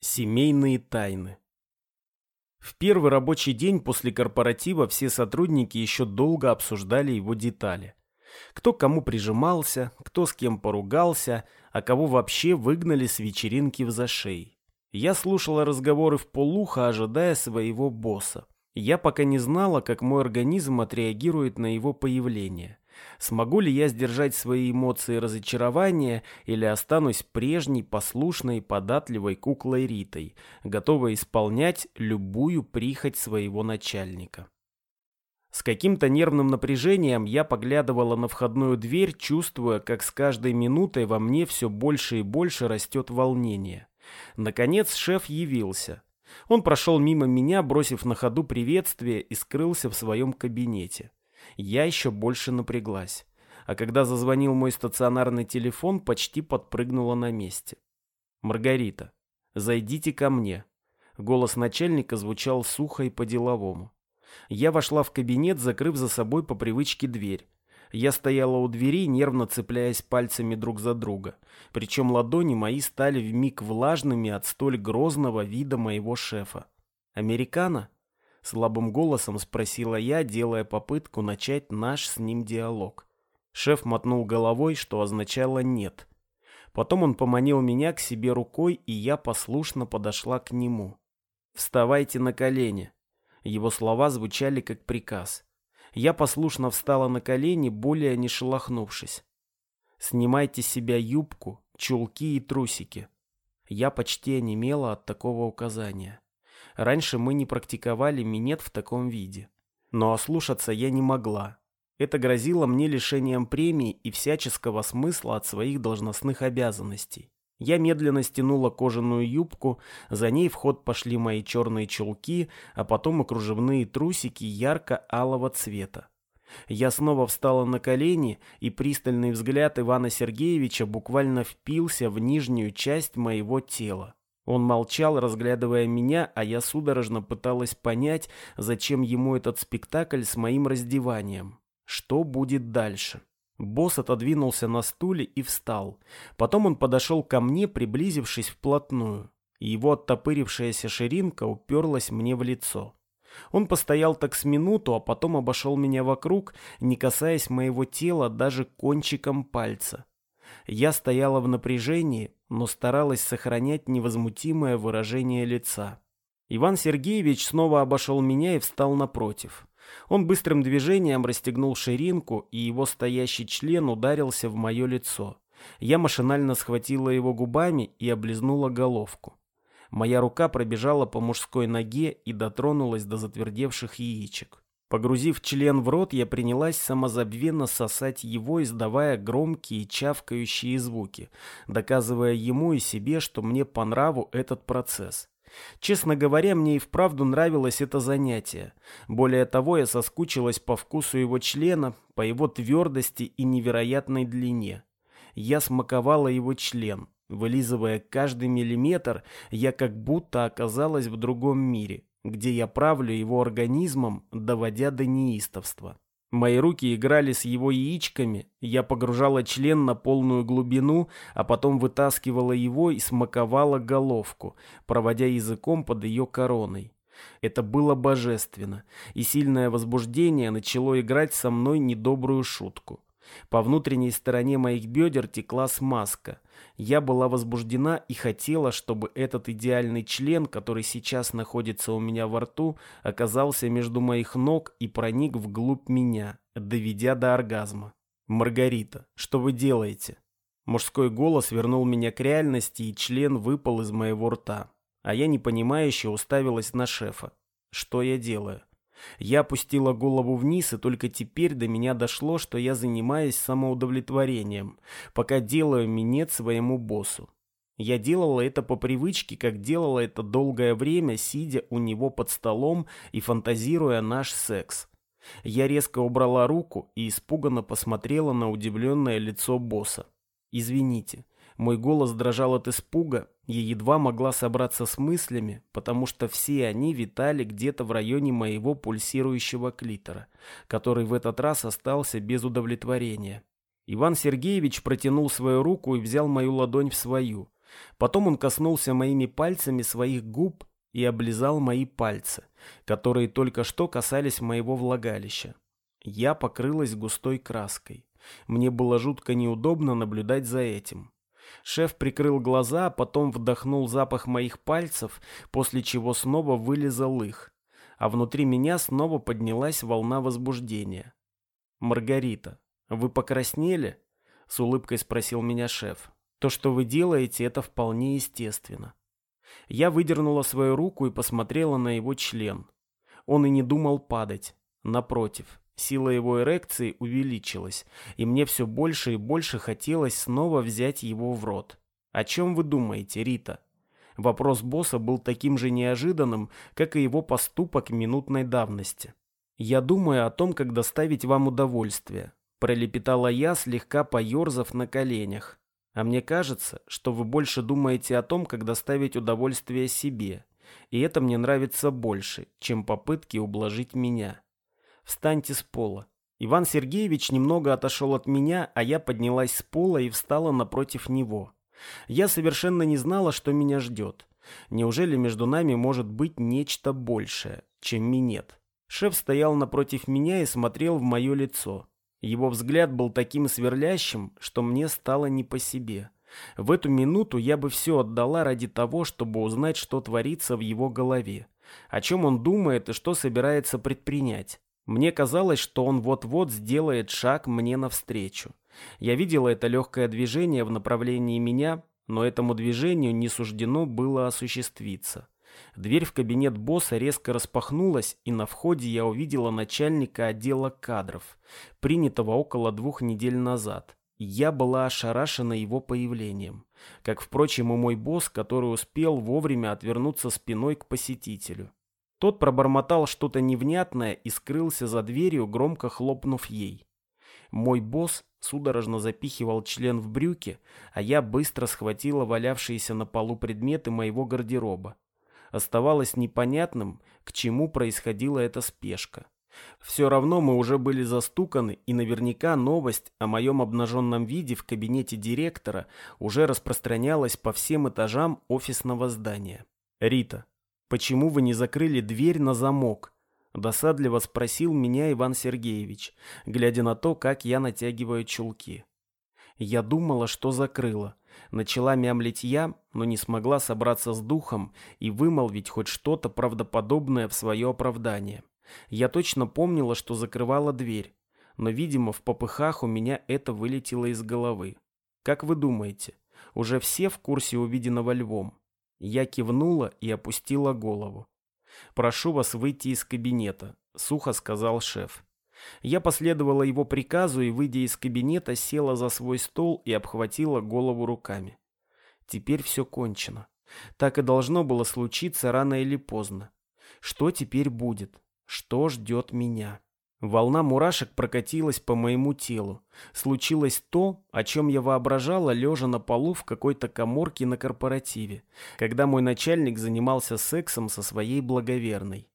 Семейные тайны. В первый рабочий день после корпоратива все сотрудники еще долго обсуждали его детали. Кто кому прижимался, кто с кем поругался, а кого вообще выгнали с вечеринки в зашей. Я слушала разговоры в полухо, ожидая своего босса. Я пока не знала, как мой организм отреагирует на его появление. Смогу ли я сдержать свои эмоции разочарования или останусь прежней, послушной, податливой куклой Ритой, готовой исполнять любую прихоть своего начальника? С каким-то нервным напряжением я поглядывала на входную дверь, чувствуя, как с каждой минутой во мне все больше и больше растет волнение. Наконец шеф явился. Он прошел мимо меня, бросив на ходу приветствие и скрылся в своем кабинете. Я еще больше напряглась. А когда зазвонил мой стационарный телефон, почти подпрыгнула на месте. «Маргарита, зайдите ко мне». Голос начальника звучал сухо и по-деловому. Я вошла в кабинет, закрыв за собой по привычке дверь. Я стояла у двери, нервно цепляясь пальцами друг за друга. Причем ладони мои стали вмиг влажными от столь грозного вида моего шефа. «Американо?» Слабым голосом спросила я, делая попытку начать наш с ним диалог. Шеф мотнул головой, что означало «нет». Потом он поманил меня к себе рукой, и я послушно подошла к нему. «Вставайте на колени». Его слова звучали как приказ. Я послушно встала на колени, более не шелохнувшись. «Снимайте с себя юбку, чулки и трусики». Я почти онемела от такого указания. Раньше мы не практиковали минет в таком виде. Но ослушаться я не могла. Это грозило мне лишением премии и всяческого смысла от своих должностных обязанностей. Я медленно стянула кожаную юбку, за ней в ход пошли мои черные чулки, а потом и кружевные трусики ярко-алого цвета. Я снова встала на колени, и пристальный взгляд Ивана Сергеевича буквально впился в нижнюю часть моего тела. Он молчал, разглядывая меня, а я судорожно пыталась понять, зачем ему этот спектакль с моим раздеванием. Что будет дальше? Босс отодвинулся на стуле и встал. Потом он подошел ко мне, приблизившись вплотную. Его оттопырившаяся ширинка уперлась мне в лицо. Он постоял так с минуту, а потом обошел меня вокруг, не касаясь моего тела даже кончиком пальца. Я стояла в напряжении, но старалась сохранять невозмутимое выражение лица. Иван Сергеевич снова обошел меня и встал напротив. Он быстрым движением расстегнул ширинку, и его стоящий член ударился в мое лицо. Я машинально схватила его губами и облизнула головку. Моя рука пробежала по мужской ноге и дотронулась до затвердевших яичек. Погрузив член в рот, я принялась самозабвенно сосать его, издавая громкие чавкающие звуки, доказывая ему и себе, что мне по нраву этот процесс. Честно говоря, мне и вправду нравилось это занятие. Более того, я соскучилась по вкусу его члена, по его твердости и невероятной длине. Я смаковала его член. Вылизывая каждый миллиметр, я как будто оказалась в другом мире где я правлю его организмом, доводя до неистовства. Мои руки играли с его яичками, я погружала член на полную глубину, а потом вытаскивала его и смаковала головку, проводя языком под ее короной. Это было божественно, и сильное возбуждение начало играть со мной недобрую шутку. По внутренней стороне моих бедер текла смазка. Я была возбуждена и хотела, чтобы этот идеальный член, который сейчас находится у меня во рту, оказался между моих ног и проник вглубь меня, доведя до оргазма. «Маргарита, что вы делаете?» Мужской голос вернул меня к реальности, и член выпал из моего рта. А я непонимающе уставилась на шефа. Что я делаю? Я опустила голову вниз, и только теперь до меня дошло, что я занимаюсь самоудовлетворением, пока делаю минет своему боссу. Я делала это по привычке, как делала это долгое время, сидя у него под столом и фантазируя наш секс. Я резко убрала руку и испуганно посмотрела на удивленное лицо босса. «Извините, мой голос дрожал от испуга, я едва могла собраться с мыслями, потому что все они витали где-то в районе моего пульсирующего клитора, который в этот раз остался без удовлетворения. Иван Сергеевич протянул свою руку и взял мою ладонь в свою. Потом он коснулся моими пальцами своих губ и облизал мои пальцы, которые только что касались моего влагалища. Я покрылась густой краской. Мне было жутко неудобно наблюдать за этим. Шеф прикрыл глаза, потом вдохнул запах моих пальцев, после чего снова вылезал их. А внутри меня снова поднялась волна возбуждения. «Маргарита, вы покраснели?» — с улыбкой спросил меня шеф. «То, что вы делаете, это вполне естественно». Я выдернула свою руку и посмотрела на его член. Он и не думал падать. Напротив, Сила его эрекции увеличилась, и мне все больше и больше хотелось снова взять его в рот. «О чем вы думаете, Рита?» Вопрос босса был таким же неожиданным, как и его поступок минутной давности. «Я думаю о том, как доставить вам удовольствие», – пролепетала я, слегка поерзав на коленях. «А мне кажется, что вы больше думаете о том, как доставить удовольствие себе, и это мне нравится больше, чем попытки ублажить меня». Встаньте с пола. Иван Сергеевич немного отошел от меня, а я поднялась с пола и встала напротив него. Я совершенно не знала, что меня ждет. Неужели между нами может быть нечто большее, чем минет? Шеф стоял напротив меня и смотрел в мое лицо. Его взгляд был таким сверлящим, что мне стало не по себе. В эту минуту я бы все отдала ради того, чтобы узнать, что творится в его голове, о чем он думает и что собирается предпринять. Мне казалось, что он вот-вот сделает шаг мне навстречу. Я видела это легкое движение в направлении меня, но этому движению не суждено было осуществиться. Дверь в кабинет босса резко распахнулась, и на входе я увидела начальника отдела кадров, принятого около двух недель назад. Я была ошарашена его появлением, как, впрочем, и мой босс, который успел вовремя отвернуться спиной к посетителю. Тот пробормотал что-то невнятное и скрылся за дверью, громко хлопнув ей. Мой босс судорожно запихивал член в брюки, а я быстро схватила валявшиеся на полу предметы моего гардероба. Оставалось непонятным, к чему происходила эта спешка. Все равно мы уже были застуканы, и наверняка новость о моем обнаженном виде в кабинете директора уже распространялась по всем этажам офисного здания. «Рита, «Почему вы не закрыли дверь на замок?» Досадливо спросил меня Иван Сергеевич, глядя на то, как я натягиваю чулки. Я думала, что закрыла. Начала мямлить я, но не смогла собраться с духом и вымолвить хоть что-то правдоподобное в свое оправдание. Я точно помнила, что закрывала дверь, но, видимо, в попыхах у меня это вылетело из головы. Как вы думаете, уже все в курсе увиденного львом? Я кивнула и опустила голову. «Прошу вас выйти из кабинета», — сухо сказал шеф. Я последовала его приказу и, выйдя из кабинета, села за свой стол и обхватила голову руками. Теперь все кончено. Так и должно было случиться рано или поздно. Что теперь будет? Что ждет меня? Волна мурашек прокатилась по моему телу. Случилось то, о чем я воображала, лежа на полу в какой-то коморке на корпоративе, когда мой начальник занимался сексом со своей благоверной.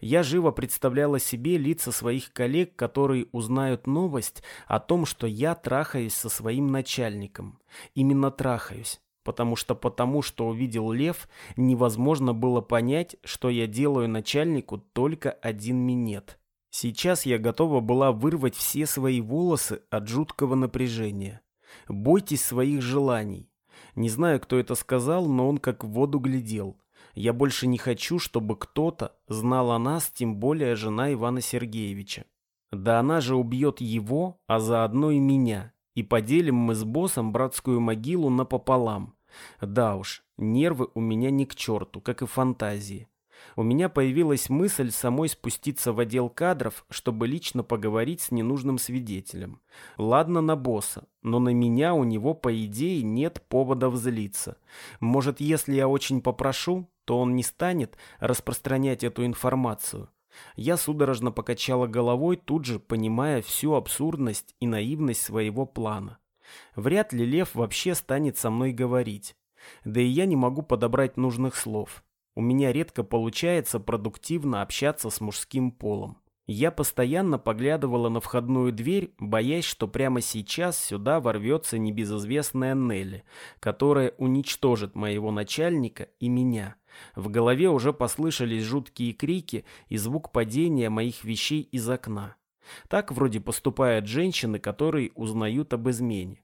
Я живо представляла себе лица своих коллег, которые узнают новость о том, что я трахаюсь со своим начальником. Именно трахаюсь. Потому что потому, что увидел Лев, невозможно было понять, что я делаю начальнику только один минет. Сейчас я готова была вырвать все свои волосы от жуткого напряжения. Бойтесь своих желаний. Не знаю, кто это сказал, но он как в воду глядел. Я больше не хочу, чтобы кто-то знал о нас, тем более жена Ивана Сергеевича. Да она же убьет его, а заодно и меня. И поделим мы с боссом братскую могилу напополам. Да уж, нервы у меня не к черту, как и фантазии у меня появилась мысль самой спуститься в отдел кадров, чтобы лично поговорить с ненужным свидетелем. Ладно на босса, но на меня у него, по идее, нет повода злиться. Может, если я очень попрошу, то он не станет распространять эту информацию. Я судорожно покачала головой, тут же понимая всю абсурдность и наивность своего плана. Вряд ли Лев вообще станет со мной говорить. Да и я не могу подобрать нужных слов. У меня редко получается продуктивно общаться с мужским полом. Я постоянно поглядывала на входную дверь, боясь, что прямо сейчас сюда ворвется небезызвестная Нелли, которая уничтожит моего начальника и меня. В голове уже послышались жуткие крики и звук падения моих вещей из окна. Так вроде поступают женщины, которые узнают об измене.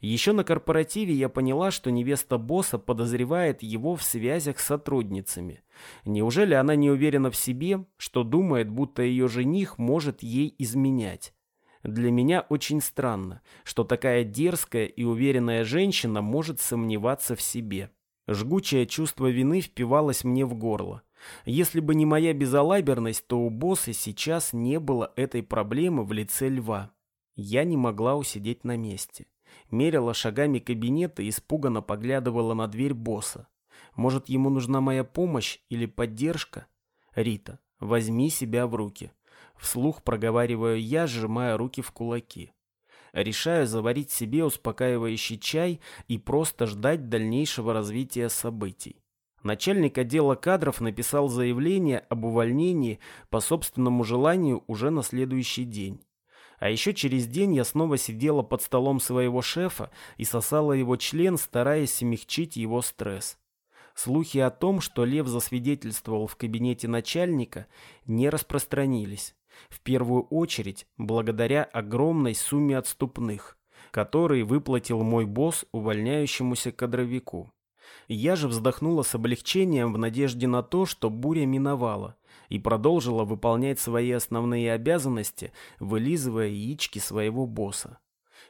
Еще на корпоративе я поняла, что невеста босса подозревает его в связях с сотрудницами. Неужели она не уверена в себе, что думает, будто ее жених может ей изменять? Для меня очень странно, что такая дерзкая и уверенная женщина может сомневаться в себе. Жгучее чувство вины впивалось мне в горло. Если бы не моя безалаберность, то у босса сейчас не было этой проблемы в лице льва. Я не могла усидеть на месте. Мерила шагами кабинета и испуганно поглядывала на дверь босса. Может, ему нужна моя помощь или поддержка? Рита, возьми себя в руки. Вслух проговариваю я, сжимая руки в кулаки. Решаю заварить себе успокаивающий чай и просто ждать дальнейшего развития событий. Начальник отдела кадров написал заявление об увольнении по собственному желанию уже на следующий день. А еще через день я снова сидела под столом своего шефа и сосала его член, стараясь смягчить его стресс. Слухи о том, что Лев засвидетельствовал в кабинете начальника, не распространились. В первую очередь, благодаря огромной сумме отступных, которые выплатил мой босс увольняющемуся кадровику. Я же вздохнула с облегчением в надежде на то, что буря миновала, и продолжила выполнять свои основные обязанности, вылизывая яички своего босса.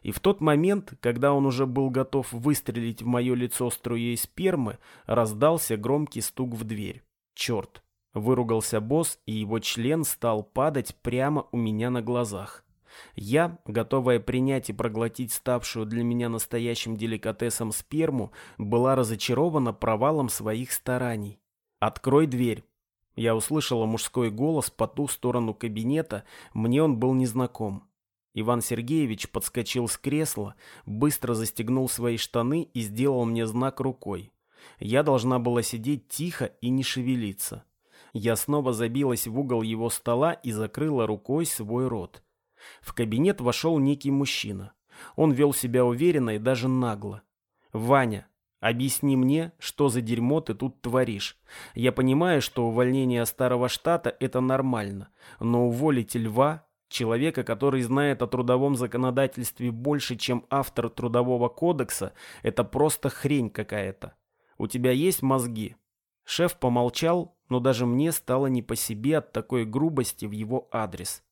И в тот момент, когда он уже был готов выстрелить в мое лицо струей спермы, раздался громкий стук в дверь. Черт! Выругался босс, и его член стал падать прямо у меня на глазах. Я, готовая принять и проглотить ставшую для меня настоящим деликатесом сперму, была разочарована провалом своих стараний. «Открой дверь!» Я услышала мужской голос по ту сторону кабинета, мне он был незнаком. Иван Сергеевич подскочил с кресла, быстро застегнул свои штаны и сделал мне знак рукой. Я должна была сидеть тихо и не шевелиться. Я снова забилась в угол его стола и закрыла рукой свой рот. В кабинет вошел некий мужчина. Он вел себя уверенно и даже нагло. «Ваня, объясни мне, что за дерьмо ты тут творишь. Я понимаю, что увольнение старого штата – это нормально, но уволить льва, человека, который знает о трудовом законодательстве больше, чем автор трудового кодекса, это просто хрень какая-то. У тебя есть мозги?» Шеф помолчал, но даже мне стало не по себе от такой грубости в его адрес.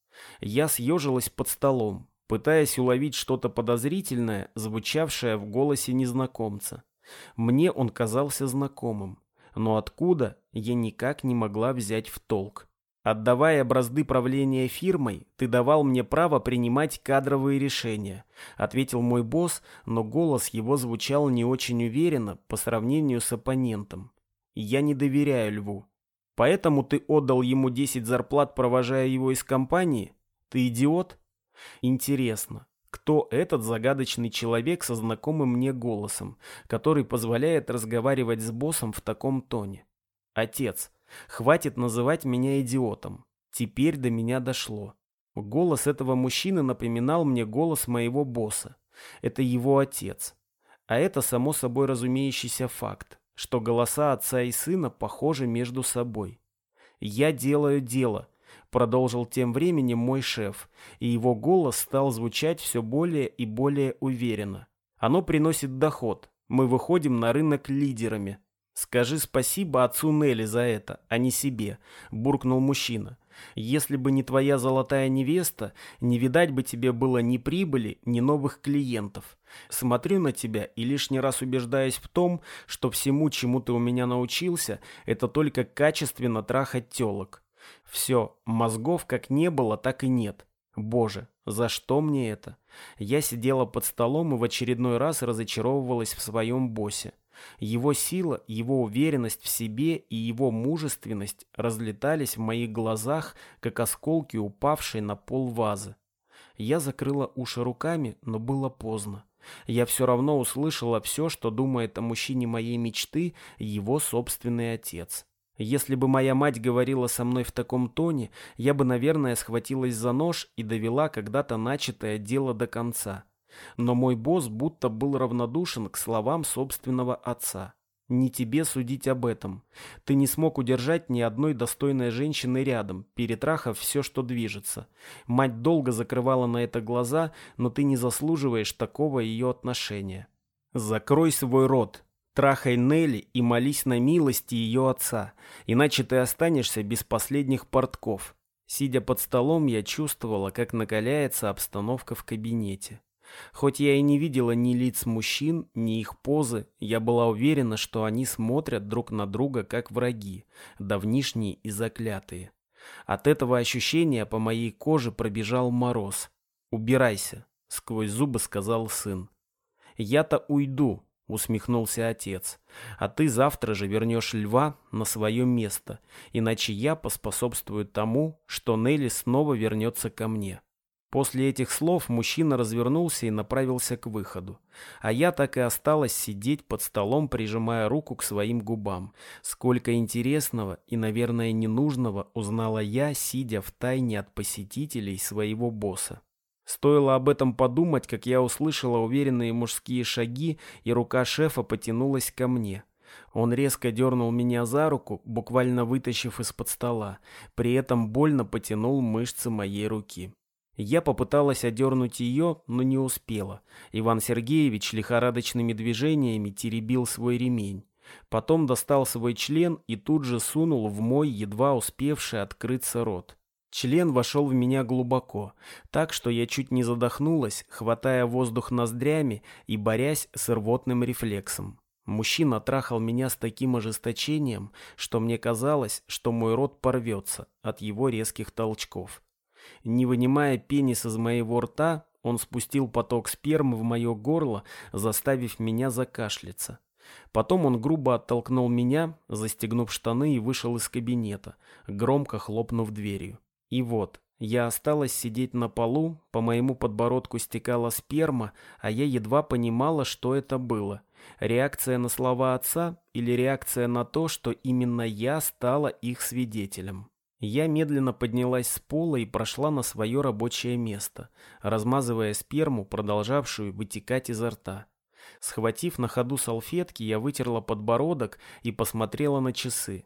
Я съежилась под столом, пытаясь уловить что-то подозрительное, звучавшее в голосе незнакомца. Мне он казался знакомым, но откуда, я никак не могла взять в толк. Отдавая бразды правления фирмой, ты давал мне право принимать кадровые решения, ответил мой босс, но голос его звучал не очень уверенно по сравнению с оппонентом. Я не доверяю Льву. Поэтому ты отдал ему 10 зарплат, провожая его из компании? Ты идиот? Интересно, кто этот загадочный человек со знакомым мне голосом, который позволяет разговаривать с боссом в таком тоне? Отец, хватит называть меня идиотом. Теперь до меня дошло. Голос этого мужчины напоминал мне голос моего босса. Это его отец. А это само собой разумеющийся факт что голоса отца и сына похожи между собой. «Я делаю дело», — продолжил тем временем мой шеф, и его голос стал звучать все более и более уверенно. «Оно приносит доход. Мы выходим на рынок лидерами». «Скажи спасибо отцу Нелли за это, а не себе», — буркнул мужчина. Если бы не твоя золотая невеста, не видать бы тебе было ни прибыли, ни новых клиентов. Смотрю на тебя и лишний раз убеждаюсь в том, что всему, чему ты у меня научился, это только качественно трахать телок. Все, мозгов как не было, так и нет. Боже, за что мне это? Я сидела под столом и в очередной раз разочаровывалась в своем боссе. Его сила, его уверенность в себе и его мужественность разлетались в моих глазах, как осколки, упавшие на пол вазы. Я закрыла уши руками, но было поздно. Я все равно услышала все, что думает о мужчине моей мечты его собственный отец. Если бы моя мать говорила со мной в таком тоне, я бы, наверное, схватилась за нож и довела когда-то начатое дело до конца. Но мой босс будто был равнодушен к словам собственного отца. Не тебе судить об этом. Ты не смог удержать ни одной достойной женщины рядом, перетрахав все, что движется. Мать долго закрывала на это глаза, но ты не заслуживаешь такого ее отношения. Закрой свой рот, трахай Нелли и молись на милости ее отца, иначе ты останешься без последних портков. Сидя под столом, я чувствовала, как накаляется обстановка в кабинете. Хоть я и не видела ни лиц мужчин, ни их позы, я была уверена, что они смотрят друг на друга как враги, давнишние и заклятые. От этого ощущения по моей коже пробежал мороз. «Убирайся», — сквозь зубы сказал сын. «Я-то уйду», — усмехнулся отец. «А ты завтра же вернешь льва на свое место, иначе я поспособствую тому, что Нелли снова вернется ко мне». После этих слов мужчина развернулся и направился к выходу. А я так и осталась сидеть под столом, прижимая руку к своим губам. Сколько интересного и, наверное, ненужного узнала я, сидя в тайне от посетителей своего босса. Стоило об этом подумать, как я услышала уверенные мужские шаги, и рука шефа потянулась ко мне. Он резко дернул меня за руку, буквально вытащив из-под стола, при этом больно потянул мышцы моей руки. Я попыталась одернуть ее, но не успела. Иван Сергеевич лихорадочными движениями теребил свой ремень. Потом достал свой член и тут же сунул в мой едва успевший открыться рот. Член вошел в меня глубоко, так что я чуть не задохнулась, хватая воздух ноздрями и борясь с рвотным рефлексом. Мужчина трахал меня с таким ожесточением, что мне казалось, что мой рот порвется от его резких толчков. Не вынимая пенис из моего рта, он спустил поток спермы в мое горло, заставив меня закашляться. Потом он грубо оттолкнул меня, застегнув штаны и вышел из кабинета, громко хлопнув дверью. И вот, я осталась сидеть на полу, по моему подбородку стекала сперма, а я едва понимала, что это было. Реакция на слова отца или реакция на то, что именно я стала их свидетелем. Я медленно поднялась с пола и прошла на свое рабочее место, размазывая сперму, продолжавшую вытекать изо рта. Схватив на ходу салфетки, я вытерла подбородок и посмотрела на часы.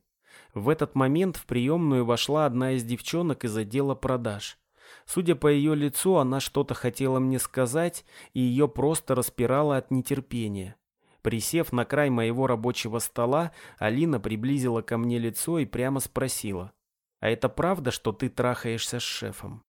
В этот момент в приемную вошла одна из девчонок из отдела продаж. Судя по ее лицу, она что-то хотела мне сказать, и ее просто распирало от нетерпения. Присев на край моего рабочего стола, Алина приблизила ко мне лицо и прямо спросила. «А это правда, что ты трахаешься с шефом?»